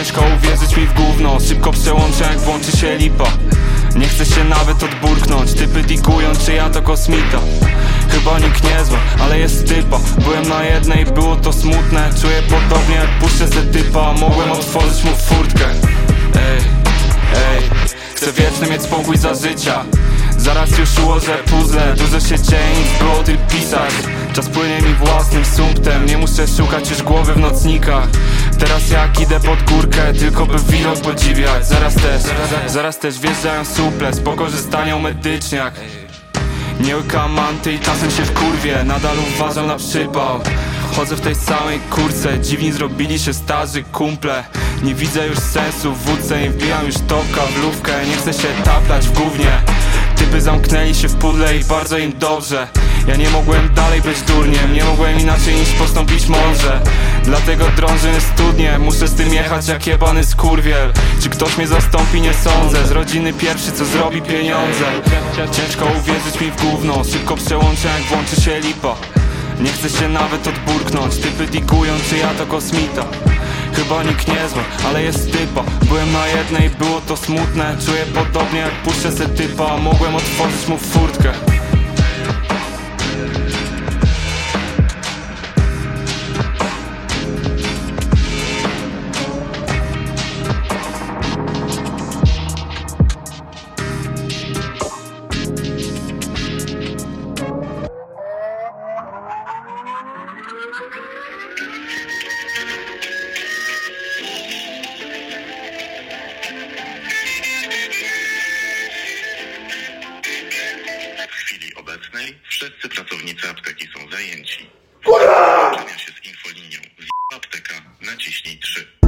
Ciężko uwierzyć mi w gówno. Szybko przełączę jak włączy się lipa. Nie chcę się nawet odburknąć. Typy digują czy ja to kosmita. Chyba nikt nie zła, ale jest typa. Byłem na jednej, było to smutne. Czuję podobnie jak puszczę ze typa. Mogłem otworzyć mu furtkę. Ej, ej. Chcę wieczny mieć spokój za życia Zaraz już ułożę puzzle Dużo się dzieje, nic było o pisać Czas płynie mi własnym sumptem Nie muszę szukać już głowy w nocnikach. Teraz jak idę pod górkę Tylko by widok podziwiać. Zaraz też, zaraz też wjeżdżają suple Z pokorzystanią medyczniak nie łykam manty i czasem się w kurwie Nadal uważam na przypał. Chodzę w tej samej kurce Dziwni zrobili się starzy kumple. Nie widzę już sensu w wódce Nie wbijam już topka w lówkę Nie chcę się taplać w gównie Typy zamknęli się w pudle i bardzo im dobrze. Ja nie mogłem dalej być durniem Nie mogłem inaczej niż postąpić mądrze. Dlatego drążę studnie Muszę z tym jechać jak jebany skurwiel. Czy ktoś mnie zastąpi? Nie sądzę. Z rodziny pierwszy co zrobi pieniądze. Ciężko uwierzyć mi w gówno Szybko przełączę jak włączy się lipa nie chcę się nawet odburknąć Typy digują czy ja to kosmita Chyba nikt nie zła, ale jest typa Byłem na jednej, było to smutne. Czuję podobnie jak puszczę se typa. Mogłem otworzyć mu furtkę. W obecnej wszyscy pracownicy apteki są zajęci. Kurwa! Połączenia się z infolinią. Z apteka naciśnij 3.